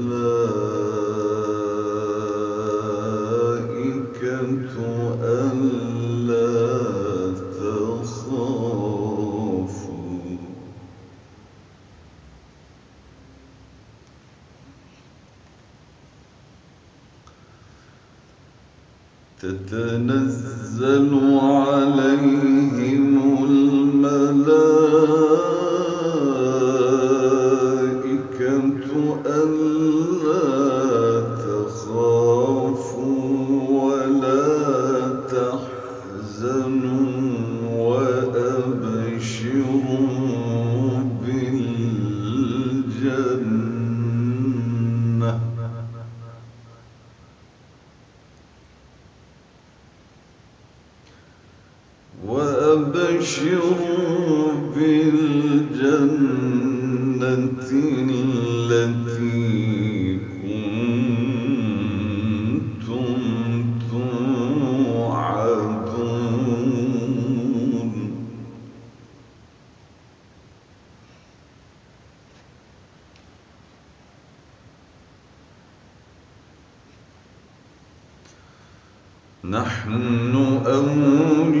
Uh. نحن أولياء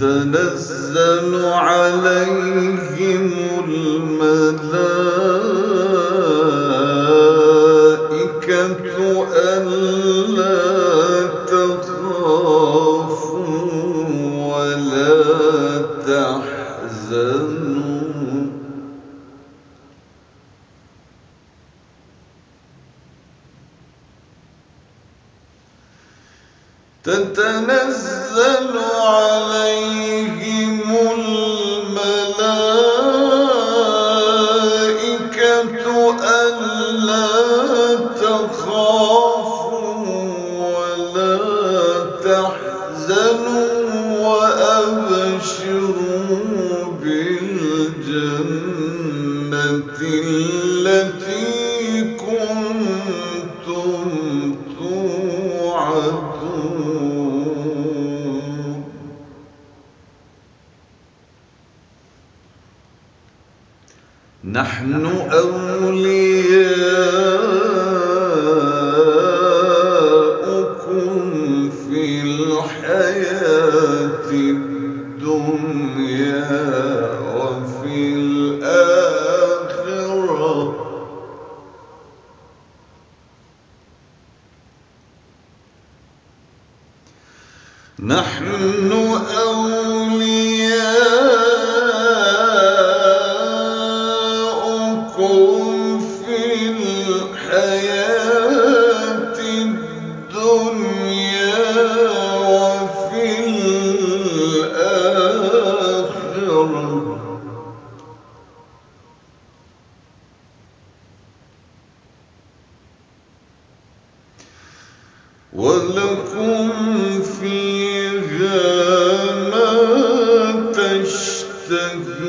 تتنزل عليه you نحن أولياء تهتدون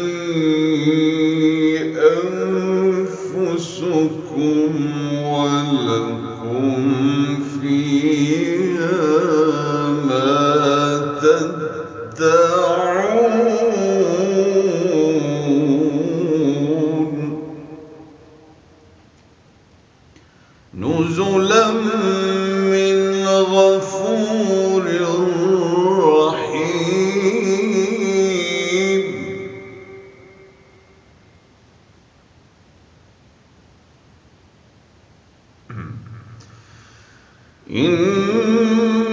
إن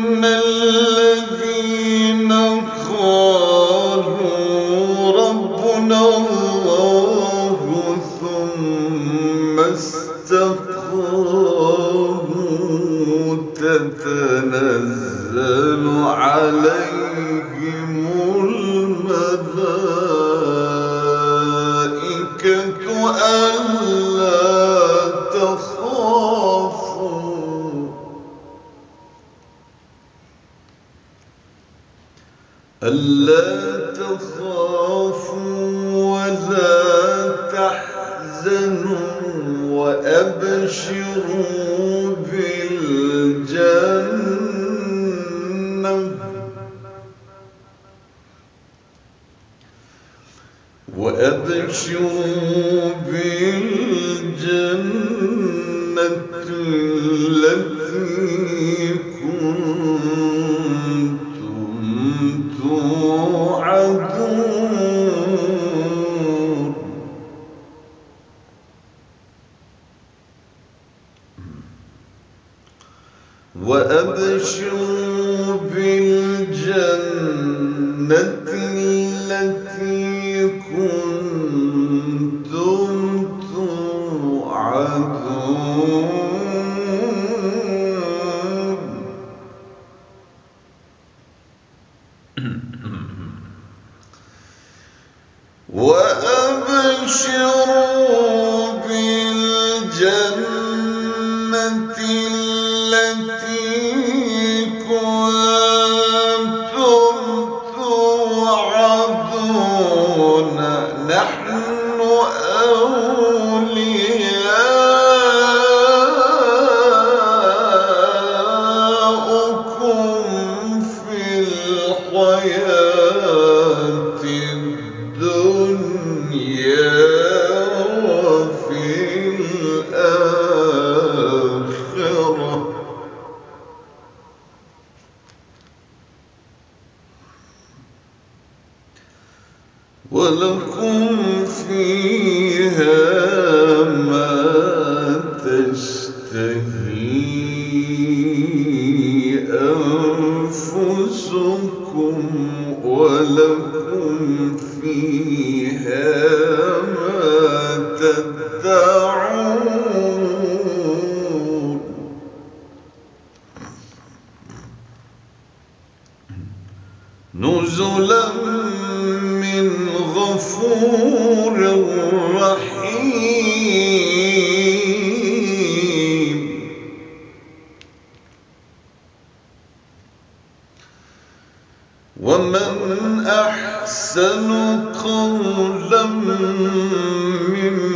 ألا تخافوا ولا تحزنوا وأبشروا بالجنة وأبشروا بالجنة وأبشروا بالجنة التي كنتم ومن أحسن قولا ممن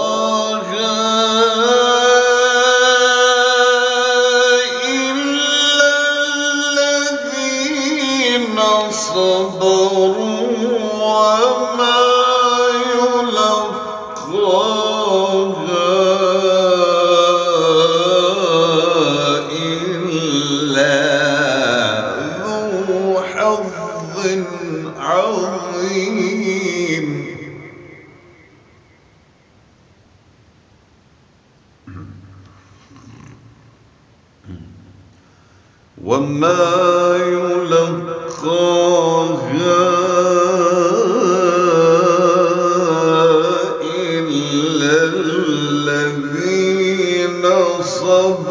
وما يلقاها إلا الذين صبروا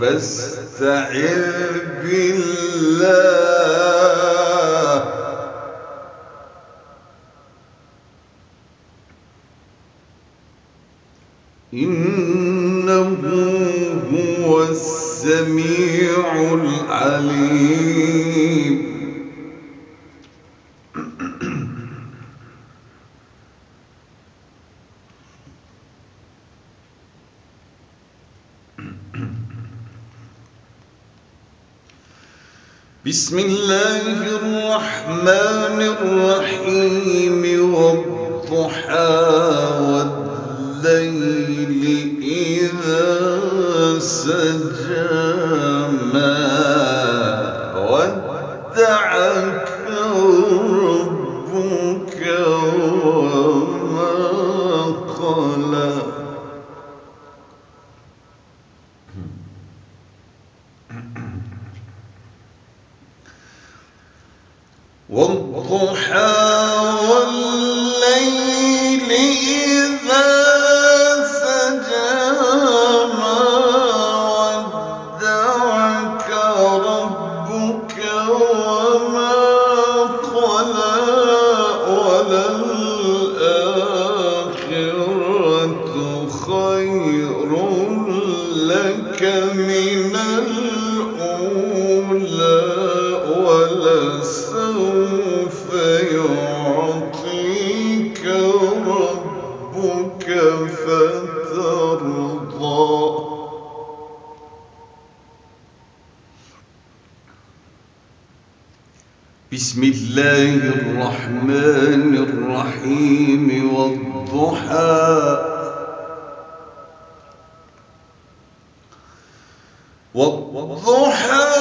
فاستعذ بالله. إنه هو السميع العليم. بسم الله الرحمن الرحيم والضحى والليل إذا سجى ما ودعك بسم الله الرحمن الرحيم والضحى. والضحى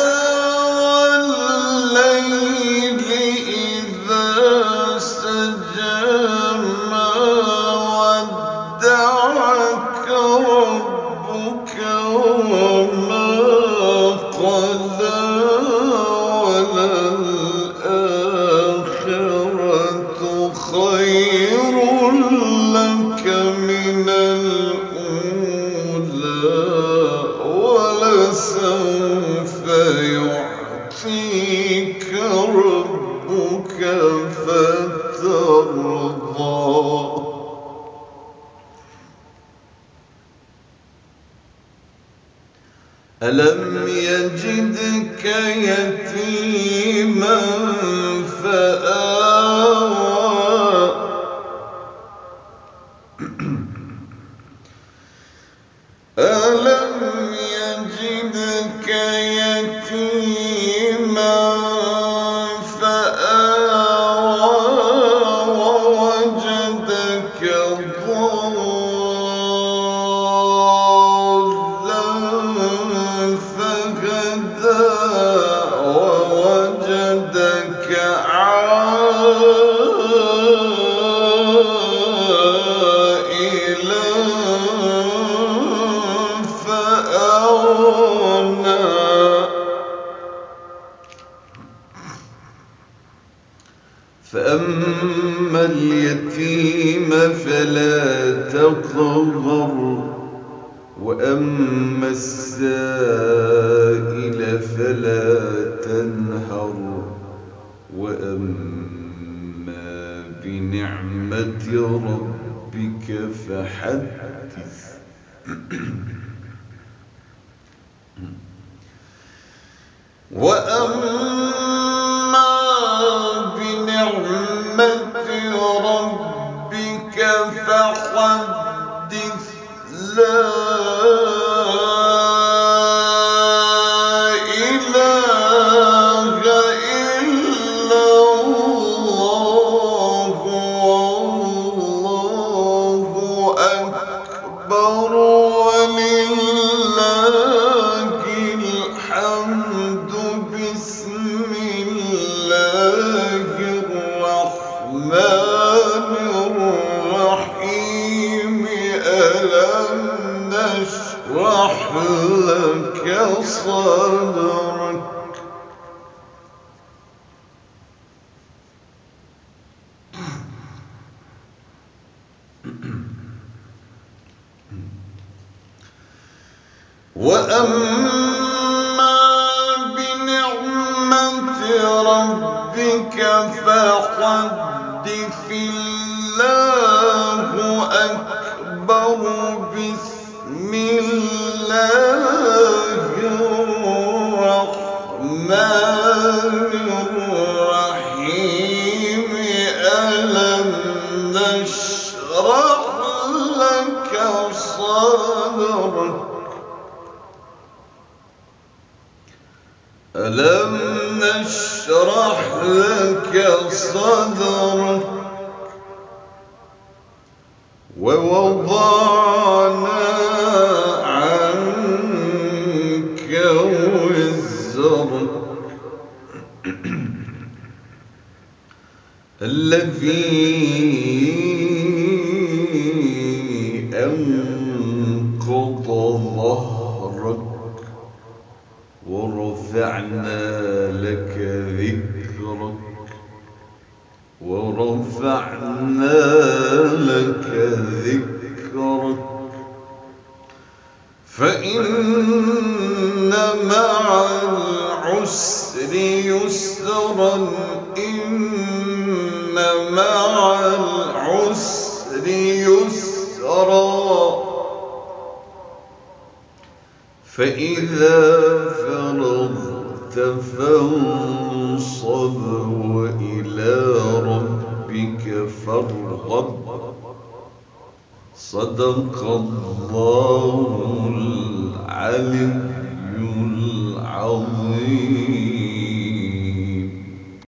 فأما اليتيم فلا تقهر وأما السائل فلا تنهر. وأما بنعمة ربك فحدث. وأما وأما بنعمة ربك فحدث ألم نشرح لك صدرك ووضعنا عنك وزرك. الذي ورفعنا لك ذكرك ورفعنا لك ذكرك فإن مع العسر يسرا إن مع العسر يسرا. فإذا فرغت فانصب وإلى ربك فارغب. صدق الله العلي العظيم.